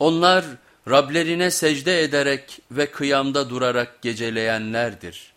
Onlar Rablerine secde ederek ve kıyamda durarak geceleyenlerdir.